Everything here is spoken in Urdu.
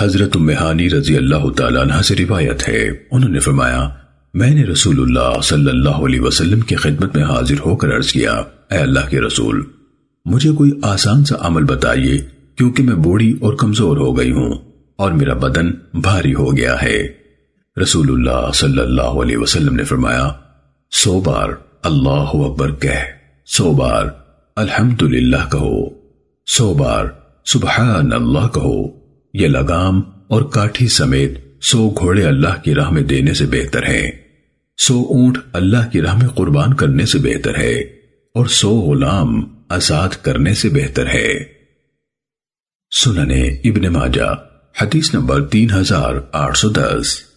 حضرت امہانی رضی اللہ تعالیٰ عنہ سے روایت ہے۔ انہوں نے فرمایا، میں نے رسول اللہ صلی اللہ علیہ وسلم کی خدمت میں حاضر ہو کر عرض کیا، اے اللہ کے رسول، مجھے کوئی آسان سا عمل بتائیے، کیونکہ میں بوڑھی اور کمزور ہو گئی ہوں اور میرا بدن بھاری ہو گیا ہے۔ رسول اللہ صلی اللہ علیہ وسلم نے فرمایا، سو بار اللہ اکبر کہہ، سو بار الحمدللہ کہو، سو بار سبحان اللہ کہو۔ یہ لگام اور کاٹھی سمیت سو گھوڑے اللہ کی راہ میں دینے سے بہتر ہے سو اونٹ اللہ کی راہ میں قربان کرنے سے بہتر ہے اور سو غلام آزاد کرنے سے بہتر ہے۔ سننے ابن ماجہ، حدیث نمبر تین ہزار آٹھ سو دس۔